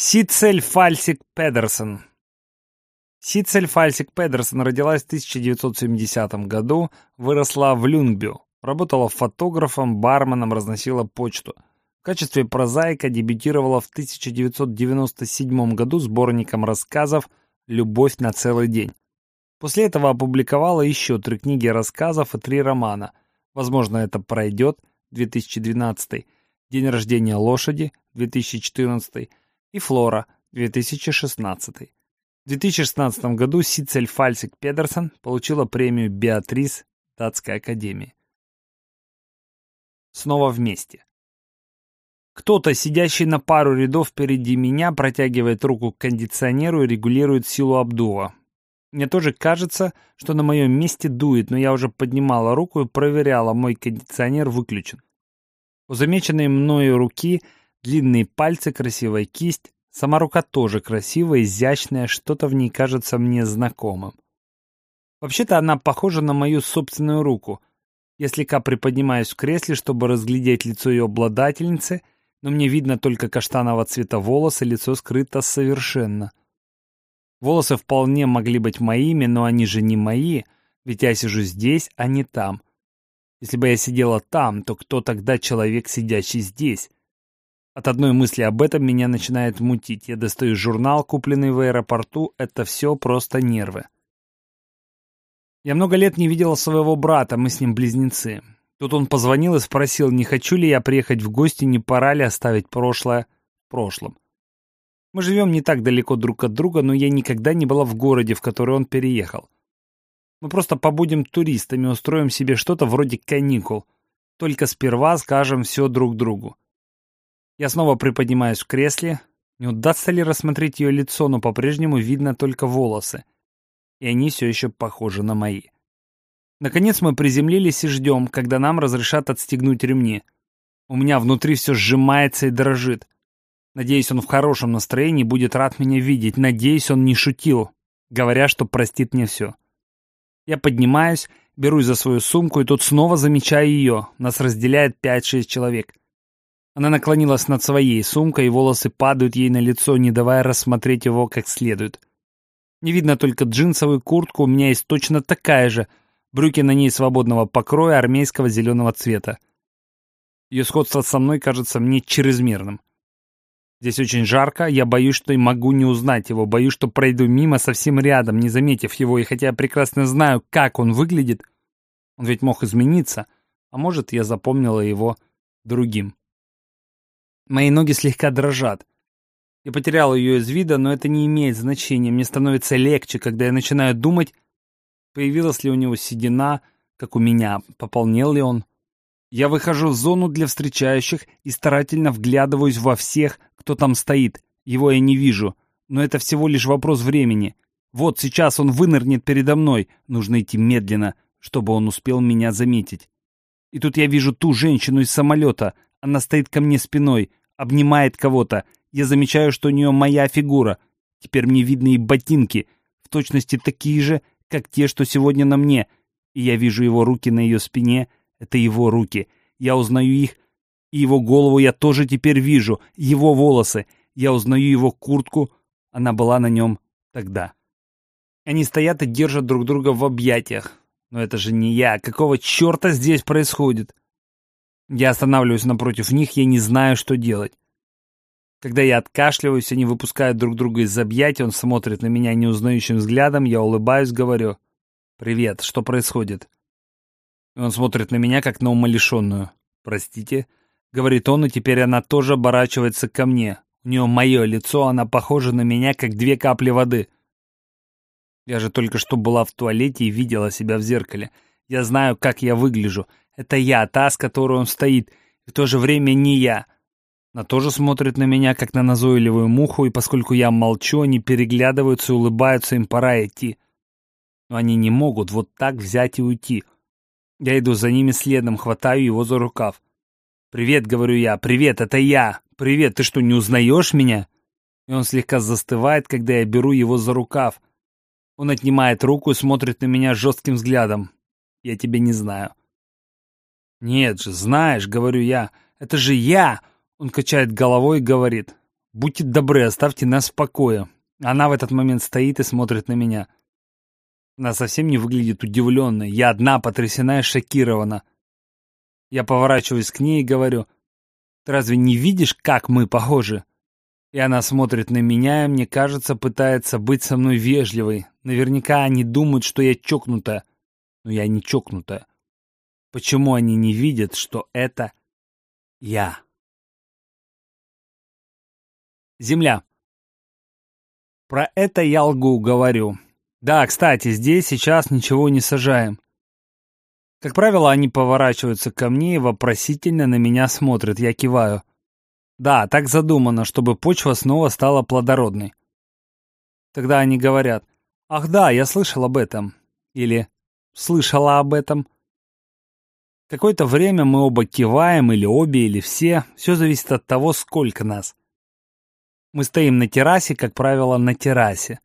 Сицель Фальсик Педерсон Сицель Фальсик Педерсон родилась в 1970 году, выросла в Люнгбю, работала фотографом, барменом, разносила почту. В качестве прозаика дебютировала в 1997 году сборником рассказов «Любовь на целый день». После этого опубликовала еще три книги рассказов и три романа. Возможно, это пройдет, 2012, День рождения лошади, 2014 и Флора, 2016. В 2016 году Сицель Фальсик Педерсон получила премию «Беатрис» Датской академии. Снова вместе. Кто-то, сидящий на пару рядов впереди меня, протягивает руку к кондиционеру и регулирует силу обдува. Мне тоже кажется, что на моем месте дует, но я уже поднимала руку и проверяла, мой кондиционер выключен. У замеченной мною руки длинные пальцы, красивая кисть, сама рука тоже красивая, изящная, что-то в ней кажется мне знакомым. Вообще-то она похожа на мою собственную руку. Я слегка приподнимаюсь в кресле, чтобы разглядеть лицо ее обладательницы, но мне видно только каштанового цвета волосы, лицо скрыто совершенно. Волосы вполне могли быть моими, но они же не мои, ведь я сижу здесь, а не там. Если бы я сидела там, то кто тогда человек, сидящий здесь? От одной мысли об этом меня начинает мутить. Я достаю журнал, купленный в аэропорту. Это все просто нервы. Я много лет не видела своего брата, мы с ним близнецы. Тут он позвонил и спросил, не хочу ли я приехать в гости, не пора ли оставить прошлое в прошлом. Мы живем не так далеко друг от друга, но я никогда не была в городе, в который он переехал. Мы просто побудем туристами, устроим себе что-то вроде каникул. Только сперва скажем все друг другу. Я снова приподнимаюсь в кресле. Не удастся ли рассмотреть ее лицо, но по-прежнему видно только волосы. И они все еще похожи на мои. Наконец мы приземлились и ждем, когда нам разрешат отстегнуть ремни. У меня внутри все сжимается и дрожит. Надеюсь, он в хорошем настроении будет рад меня видеть. Надеюсь, он не шутил, говоря, что простит мне все. Я поднимаюсь, берусь за свою сумку, и тут снова замечаю ее. Нас разделяет 5-6 человек. Она наклонилась над своей сумкой, и волосы падают ей на лицо, не давая рассмотреть его как следует. Не видно только джинсовую куртку, у меня есть точно такая же. Брюки на ней свободного покроя армейского зеленого цвета. Ее сходство со мной кажется мне чрезмерным. Здесь очень жарко, я боюсь, что и могу не узнать его, боюсь, что пройду мимо совсем рядом, не заметив его, и хотя я прекрасно знаю, как он выглядит, он ведь мог измениться, а может, я запомнила его другим. Мои ноги слегка дрожат. Я потерял ее из вида, но это не имеет значения, мне становится легче, когда я начинаю думать, появилась ли у него седина, как у меня, пополнел ли он. Я выхожу в зону для встречающих и старательно вглядываюсь во всех, кто там стоит. Его я не вижу, но это всего лишь вопрос времени. Вот сейчас он вынырнет передо мной. Нужно идти медленно, чтобы он успел меня заметить. И тут я вижу ту женщину из самолета. Она стоит ко мне спиной, обнимает кого-то. Я замечаю, что у нее моя фигура. Теперь мне видны и ботинки, в точности такие же, как те, что сегодня на мне. И я вижу его руки на ее спине, это его руки. Я узнаю их, и его голову я тоже теперь вижу, его волосы. Я узнаю его куртку, она была на нем тогда. Они стоят и держат друг друга в объятиях. Но это же не я. Какого черта здесь происходит? Я останавливаюсь напротив них, я не знаю, что делать. Когда я откашливаюсь, они выпускают друг друга из объятий, он смотрит на меня неузнающим взглядом, я улыбаюсь, говорю «Привет, что происходит?» И он смотрит на меня, как на умалишенную. «Простите?» — говорит он, и теперь она тоже оборачивается ко мне. У нее мое лицо, она похожа на меня, как две капли воды. Я же только что была в туалете и видела себя в зеркале. Я знаю, как я выгляжу. Это я, та, с которой он стоит. И в то же время не я. Она тоже смотрит на меня, как на назойливую муху, и поскольку я молчу, они переглядываются и улыбаются, им пора идти. Но они не могут вот так взять и уйти. Я иду за ними следом, хватаю его за рукав. «Привет», — говорю я, — «привет, это я! Привет, ты что, не узнаешь меня?» И он слегка застывает, когда я беру его за рукав. Он отнимает руку и смотрит на меня жестким взглядом. «Я тебя не знаю». «Нет же, знаешь», — говорю я, — «это же я!» Он качает головой и говорит. Будьте добры, оставьте нас в покое. Она в этот момент стоит и смотрит на меня. Она совсем не выглядит удивленной. Я одна потрясена и шокирована. Я поворачиваюсь к ней и говорю, «Ты разве не видишь, как мы похожи?» И она смотрит на меня, и мне кажется, пытается быть со мной вежливой. Наверняка они думают, что я чокнутая. Но я не чокнутая. Почему они не видят, что это я? Земля. Про это я лгу, говорю. Да, кстати, здесь сейчас ничего не сажаем. Как правило, они поворачиваются ко мне и вопросительно на меня смотрят. Я киваю. Да, так задумано, чтобы почва снова стала плодородной. Тогда они говорят, ах да, я слышал об этом. Или слышала об этом. Какое-то время мы оба киваем, или обе, или все. Все зависит от того, сколько нас. Мы стоим на террасе, как правило, на террасе.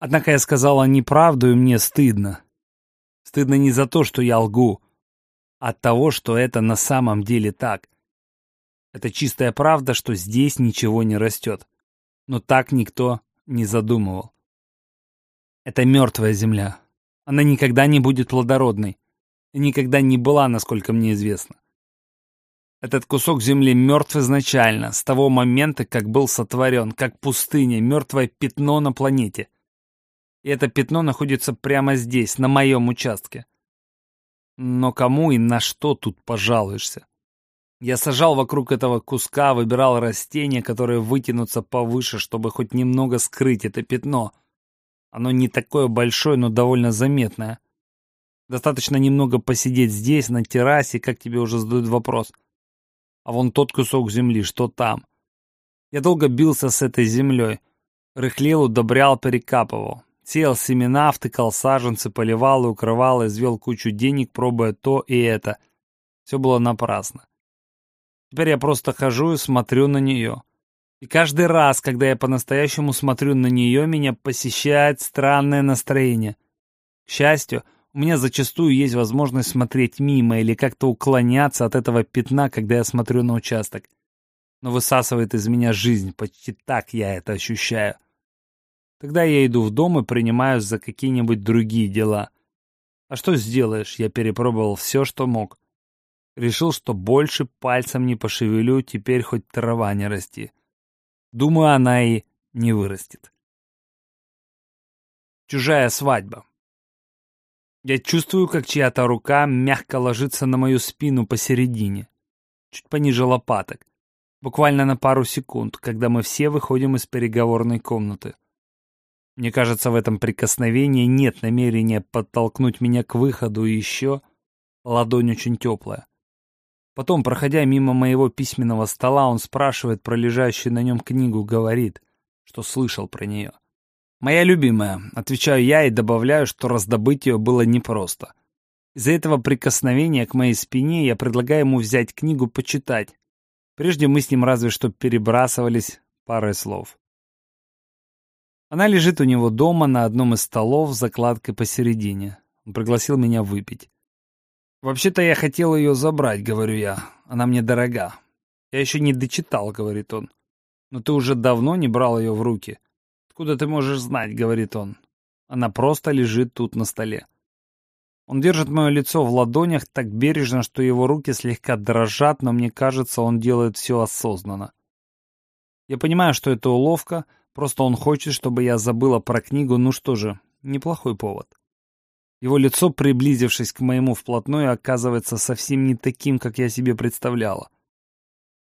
Однако я сказала неправду, и мне стыдно. Стыдно не за то, что я лгу, а от того, что это на самом деле так. Это чистая правда, что здесь ничего не растет. Но так никто не задумывал. Это мертвая земля. Она никогда не будет плодородной. Никогда не была, насколько мне известно. Этот кусок земли мертв изначально, с того момента, как был сотворен, как пустыня, мертвое пятно на планете. И это пятно находится прямо здесь, на моем участке. Но кому и на что тут пожалуешься? Я сажал вокруг этого куска, выбирал растения, которые вытянутся повыше, чтобы хоть немного скрыть это пятно. Оно не такое большое, но довольно заметное. Достаточно немного посидеть здесь, на террасе, как тебе уже задают вопрос. А вон тот кусок земли, что там? Я долго бился с этой землей. Рыхлил, удобрял, перекапывал. Сеял семена, втыкал саженцы, поливал и укрывал, извел кучу денег, пробуя то и это. Все было напрасно. Теперь я просто хожу и смотрю на нее. И каждый раз, когда я по-настоящему смотрю на нее, меня посещает странное настроение. К счастью, у меня зачастую есть возможность смотреть мимо или как-то уклоняться от этого пятна, когда я смотрю на участок. Но высасывает из меня жизнь, почти так я это ощущаю. Тогда я иду в дом и принимаюсь за какие-нибудь другие дела. А что сделаешь, я перепробовал все, что мог. Решил, что больше пальцем не пошевелю, теперь хоть трава не расти. Думаю, она и не вырастет. Чужая свадьба. Я чувствую, как чья-то рука мягко ложится на мою спину посередине, чуть пониже лопаток, буквально на пару секунд, когда мы все выходим из переговорной комнаты. Мне кажется, в этом прикосновении нет намерения подтолкнуть меня к выходу, еще ладонь очень теплая. Потом, проходя мимо моего письменного стола, он спрашивает про лежащую на нем книгу, говорит, что слышал про нее. «Моя любимая», — отвечаю я и добавляю, что раздобыть ее было непросто. Из-за этого прикосновения к моей спине я предлагаю ему взять книгу почитать. Прежде мы с ним разве что перебрасывались парой слов. Она лежит у него дома на одном из столов с закладкой посередине. Он пригласил меня выпить. «Вообще-то я хотел ее забрать», — говорю я. «Она мне дорога». «Я еще не дочитал», — говорит он. «Но ты уже давно не брал ее в руки». «Откуда ты можешь знать?» — говорит он. Она просто лежит тут на столе. Он держит мое лицо в ладонях так бережно, что его руки слегка дрожат, но мне кажется, он делает все осознанно. Я понимаю, что это уловка, просто он хочет, чтобы я забыла про книгу, ну что же, неплохой повод. Его лицо, приблизившись к моему вплотную, оказывается совсем не таким, как я себе представляла.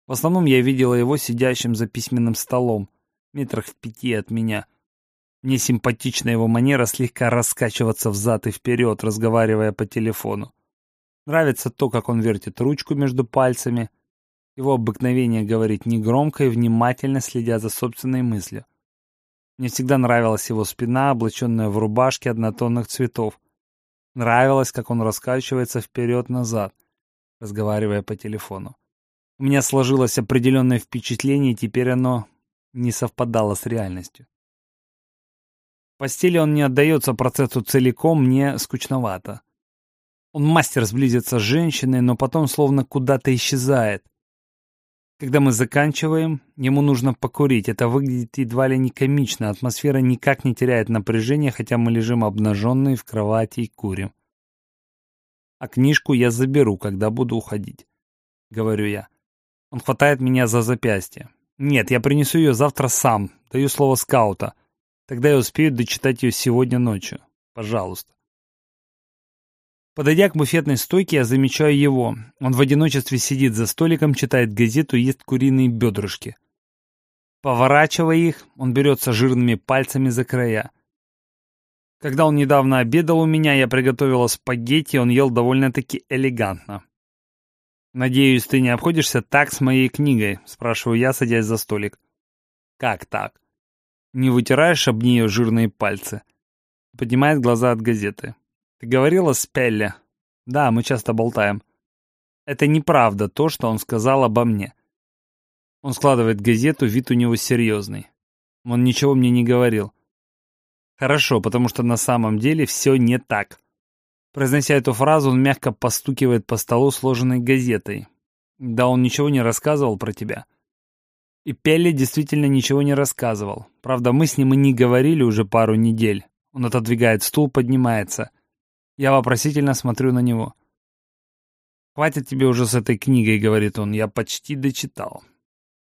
В основном я видела его сидящим за письменным столом, метрах в пяти от меня. Мне симпатична его манера слегка раскачиваться взад и вперед, разговаривая по телефону. Нравится то, как он вертит ручку между пальцами. Его обыкновение говорить негромко и внимательно следя за собственной мыслью. Мне всегда нравилась его спина, облаченная в рубашке однотонных цветов. Нравилось, как он раскачивается вперед-назад, разговаривая по телефону. У меня сложилось определенное впечатление, и теперь оно не совпадало с реальностью. В постели он не отдается процессу целиком, мне скучновато. Он мастер сблизиться с женщиной, но потом словно куда-то исчезает. Когда мы заканчиваем, ему нужно покурить. Это выглядит едва ли не комично. Атмосфера никак не теряет напряжения, хотя мы лежим обнаженные в кровати и курим. А книжку я заберу, когда буду уходить. Говорю я. Он хватает меня за запястье. Нет, я принесу ее завтра сам. Даю слово скаута. Тогда я успею дочитать ее сегодня ночью. Пожалуйста. Подойдя к буфетной стойке, я замечаю его. Он в одиночестве сидит за столиком, читает газету и ест куриные бедрышки. Поворачивая их, он берется жирными пальцами за края. Когда он недавно обедал у меня, я приготовила спагетти, он ел довольно-таки элегантно. «Надеюсь, ты не обходишься так с моей книгой?» — спрашиваю я, садясь за столик. «Как так?» «Не вытираешь об нее жирные пальцы?» Поднимает глаза от газеты. Ты говорила с Пелле? Да, мы часто болтаем. Это неправда то, что он сказал обо мне. Он складывает газету, вид у него серьезный. Он ничего мне не говорил. Хорошо, потому что на самом деле все не так. Произнося эту фразу, он мягко постукивает по столу сложенной газетой. Да он ничего не рассказывал про тебя. И Пелли действительно ничего не рассказывал. Правда, мы с ним и не говорили уже пару недель. Он отодвигает стул, поднимается. Я вопросительно смотрю на него. «Хватит тебе уже с этой книгой», — говорит он, — «я почти дочитал».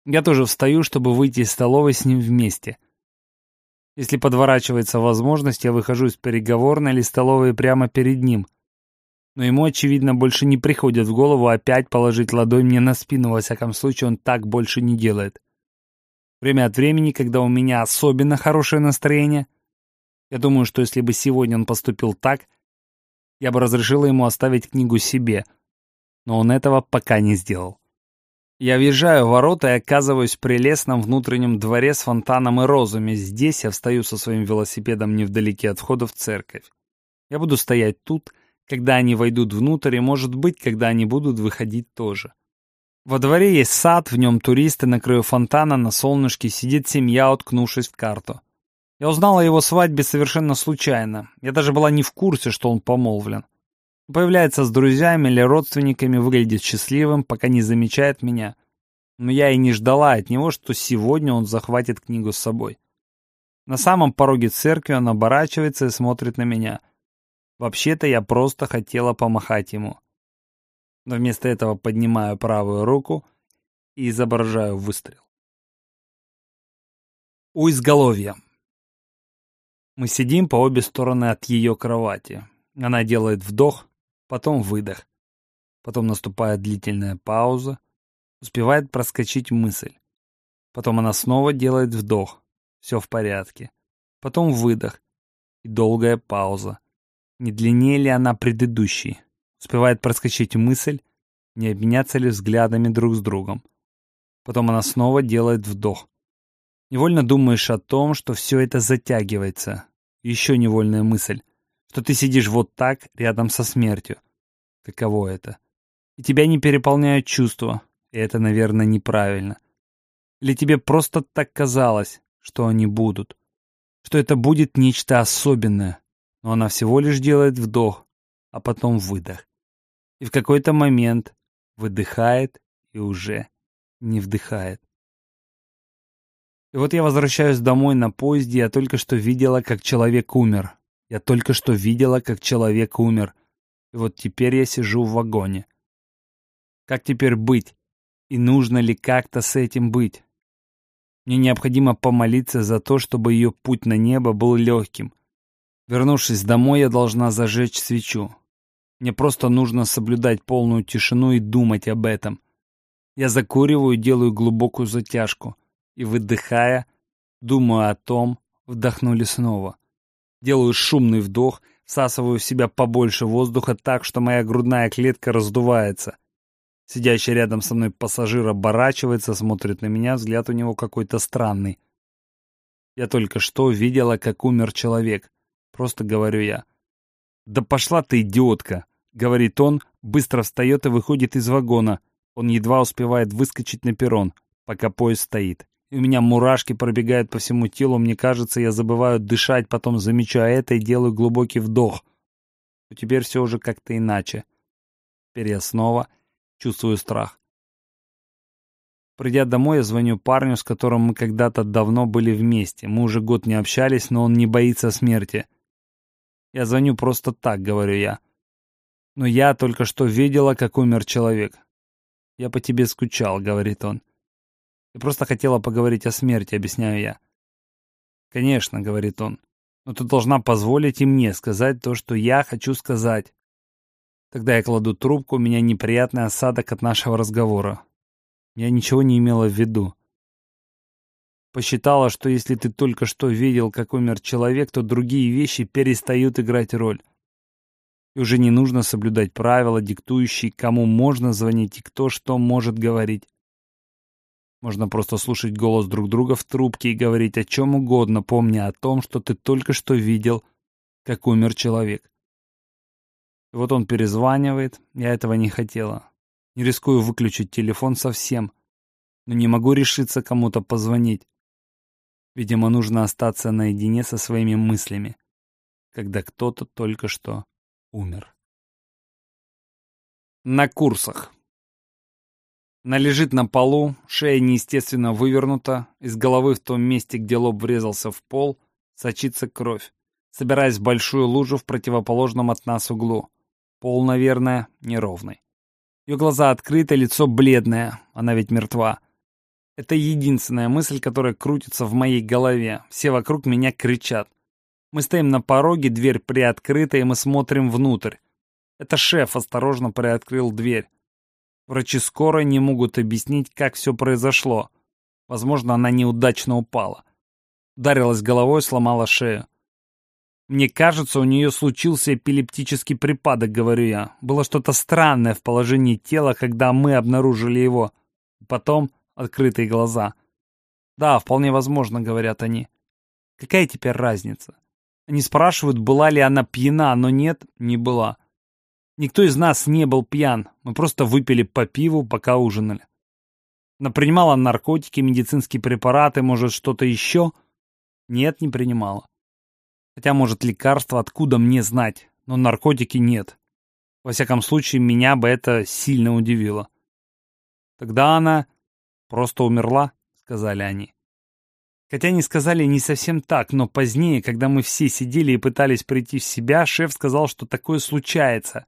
Я тоже встаю, чтобы выйти из столовой с ним вместе. Если подворачивается возможность, я выхожу из переговорной или столовой прямо перед ним. Но ему, очевидно, больше не приходит в голову опять положить ладонь мне на спину, во всяком случае он так больше не делает. Время от времени, когда у меня особенно хорошее настроение, я думаю, что если бы сегодня он поступил так, я бы разрешила ему оставить книгу себе, но он этого пока не сделал. Я въезжаю в ворота и оказываюсь в прелестном внутреннем дворе с фонтаном и розами. Здесь я встаю со своим велосипедом невдалеке от входа в церковь. Я буду стоять тут, когда они войдут внутрь, и, может быть, когда они будут выходить тоже. Во дворе есть сад, в нем туристы, на краю фонтана на солнышке сидит семья, уткнувшись в карту. Я узнала о его свадьбе совершенно случайно. Я даже была не в курсе, что он помолвлен. Появляется с друзьями или родственниками, выглядит счастливым, пока не замечает меня. Но я и не ждала от него, что сегодня он захватит книгу с собой. На самом пороге церкви он оборачивается и смотрит на меня. Вообще-то я просто хотела помахать ему. Но вместо этого поднимаю правую руку и изображаю выстрел. У изголовья. Мы сидим по обе стороны от ее кровати. Она делает вдох, потом выдох. Потом наступает длительная пауза. Успевает проскочить мысль. Потом она снова делает вдох. Все в порядке. Потом выдох. И долгая пауза. Не длиннее ли она предыдущей? Успевает проскочить мысль, не обменяться ли взглядами друг с другом. Потом она снова делает вдох. Невольно думаешь о том, что все это затягивается. Еще невольная мысль, что ты сидишь вот так, рядом со смертью. Каково это? И тебя не переполняют чувства, и это, наверное, неправильно. Или тебе просто так казалось, что они будут, что это будет нечто особенное, но она всего лишь делает вдох, а потом выдох. И в какой-то момент выдыхает и уже не вдыхает. И вот я возвращаюсь домой на поезде, я только что видела, как человек умер. Я только что видела, как человек умер. И вот теперь я сижу в вагоне. Как теперь быть? И нужно ли как-то с этим быть? Мне необходимо помолиться за то, чтобы ее путь на небо был легким. Вернувшись домой, я должна зажечь свечу. Мне просто нужно соблюдать полную тишину и думать об этом. Я закуриваю, делаю глубокую затяжку и, выдыхая, думаю о том, вдохнули снова. Делаю шумный вдох, всасываю в себя побольше воздуха так, что моя грудная клетка раздувается. Сидящий рядом со мной пассажир оборачивается, смотрит на меня, взгляд у него какой-то странный. Я только что видела, как умер человек. Просто говорю я. «Да пошла ты, идиотка!» — говорит он, быстро встает и выходит из вагона. Он едва успевает выскочить на перрон, пока поезд стоит у меня мурашки пробегают по всему телу, мне кажется, я забываю дышать, потом замечаю это и делаю глубокий вдох. Но теперь все уже как-то иначе. Теперь я снова чувствую страх. Придя домой, я звоню парню, с которым мы когда-то давно были вместе. Мы уже год не общались, но он не боится смерти. Я звоню просто так, говорю я. Но я только что видела, как умер человек. Я по тебе скучал, говорит он. Я просто хотела поговорить о смерти, объясняю я. Конечно, говорит он. Но ты должна позволить и мне сказать то, что я хочу сказать. Тогда я кладу трубку, у меня неприятный осадок от нашего разговора. Я ничего не имела в виду. Посчитала, что если ты только что видел, как умер человек, то другие вещи перестают играть роль. И уже не нужно соблюдать правила, диктующие, кому можно звонить и кто что может говорить. Можно просто слушать голос друг друга в трубке и говорить о чем угодно, помня о том, что ты только что видел, как умер человек. И вот он перезванивает, я этого не хотела. Не рискую выключить телефон совсем, но не могу решиться кому-то позвонить. Видимо, нужно остаться наедине со своими мыслями, когда кто-то только что умер. На курсах. Она лежит на полу, шея неестественно вывернута, из головы в том месте, где лоб врезался в пол, сочится кровь, собираясь в большую лужу в противоположном от нас углу. Пол, наверное, неровный. Ее глаза открыты, лицо бледное, она ведь мертва. Это единственная мысль, которая крутится в моей голове. Все вокруг меня кричат. Мы стоим на пороге, дверь приоткрыта, и мы смотрим внутрь. Это шеф осторожно приоткрыл дверь. Врачи скоро не могут объяснить, как все произошло. Возможно, она неудачно упала. Ударилась головой, сломала шею. Мне кажется, у нее случился эпилептический припадок, говорю я. Было что-то странное в положении тела, когда мы обнаружили его. Потом открытые глаза. Да, вполне возможно, говорят они. Какая теперь разница? Они спрашивают, была ли она пьяна, но нет, не была. Никто из нас не был пьян, мы просто выпили по пиву, пока ужинали. Она принимала наркотики, медицинские препараты, может, что-то еще? Нет, не принимала. Хотя, может, лекарства, откуда мне знать, но наркотики нет. Во всяком случае, меня бы это сильно удивило. Тогда она просто умерла, сказали они. Хотя они сказали не совсем так, но позднее, когда мы все сидели и пытались прийти в себя, шеф сказал, что такое случается,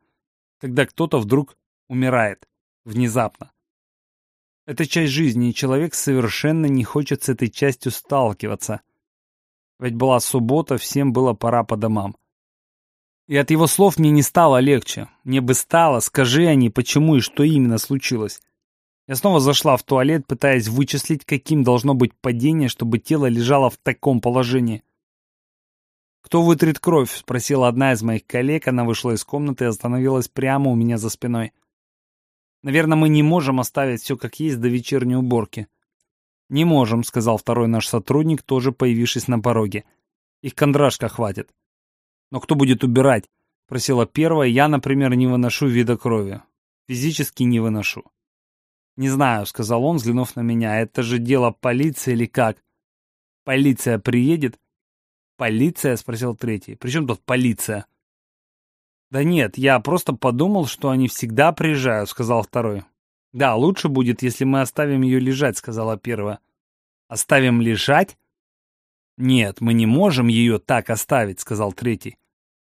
когда кто-то вдруг умирает. Внезапно. Это часть жизни, и человек совершенно не хочет с этой частью сталкиваться. Ведь была суббота, всем было пора по домам. И от его слов мне не стало легче. Мне бы стало, скажи они, почему и что именно случилось. Я снова зашла в туалет, пытаясь вычислить, каким должно быть падение, чтобы тело лежало в таком положении. «Кто вытрет кровь?» — спросила одна из моих коллег. Она вышла из комнаты и остановилась прямо у меня за спиной. «Наверное, мы не можем оставить все как есть до вечерней уборки. «Не можем», — сказал второй наш сотрудник, тоже появившись на пороге. «Их кондрашка хватит». «Но кто будет убирать?» — просила первая. «Я, например, не выношу вида крови. Физически не выношу». «Не знаю», — сказал он, взглянув на меня. «Это же дело полиции или как?» «Полиция приедет?» «Полиция?» — спросил третий. «При чем тут полиция?» «Да нет, я просто подумал, что они всегда приезжают», — сказал второй. «Да, лучше будет, если мы оставим ее лежать», — сказала первая. «Оставим лежать?» «Нет, мы не можем ее так оставить», — сказал третий.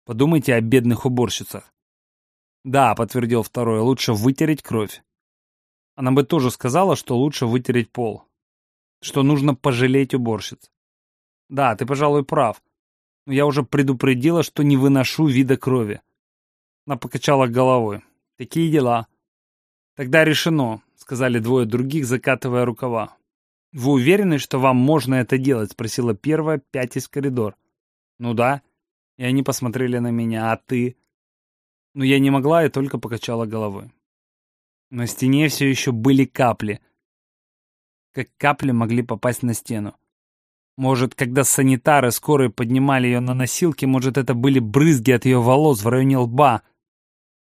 «Подумайте о бедных уборщицах». «Да», — подтвердил второй, — «лучше вытереть кровь». Она бы тоже сказала, что лучше вытереть пол. Что нужно пожалеть уборщиц. «Да, ты, пожалуй, прав. Но я уже предупредила, что не выношу вида крови». Она покачала головой. «Такие дела». «Тогда решено», — сказали двое других, закатывая рукава. «Вы уверены, что вам можно это делать?» — спросила первая, пятясь в коридор. «Ну да». И они посмотрели на меня. «А ты?» Но я не могла и только покачала головой. На стене все еще были капли. Как капли могли попасть на стену. Может, когда санитары скорой поднимали ее на носилки, может, это были брызги от ее волос в районе лба,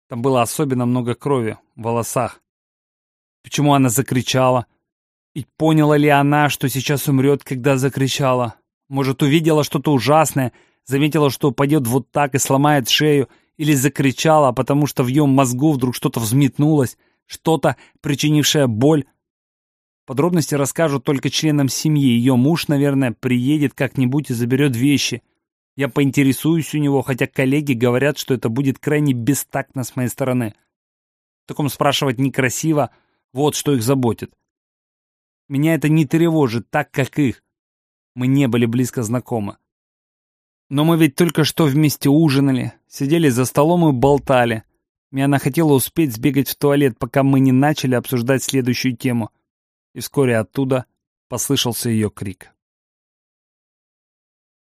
там было особенно много крови в волосах. Почему она закричала? И поняла ли она, что сейчас умрет, когда закричала? Может, увидела что-то ужасное, заметила, что упадет вот так и сломает шею, или закричала, потому что в ее мозгу вдруг что-то взметнулось, что-то, причинившее боль. Подробности расскажут только членам семьи. Ее муж, наверное, приедет как-нибудь и заберет вещи. Я поинтересуюсь у него, хотя коллеги говорят, что это будет крайне бестактно с моей стороны. В таком спрашивать некрасиво, вот что их заботит. Меня это не тревожит так, как их. Мы не были близко знакомы. Но мы ведь только что вместе ужинали, сидели за столом и болтали. Миана хотела успеть сбегать в туалет, пока мы не начали обсуждать следующую тему. И вскоре оттуда послышался ее крик.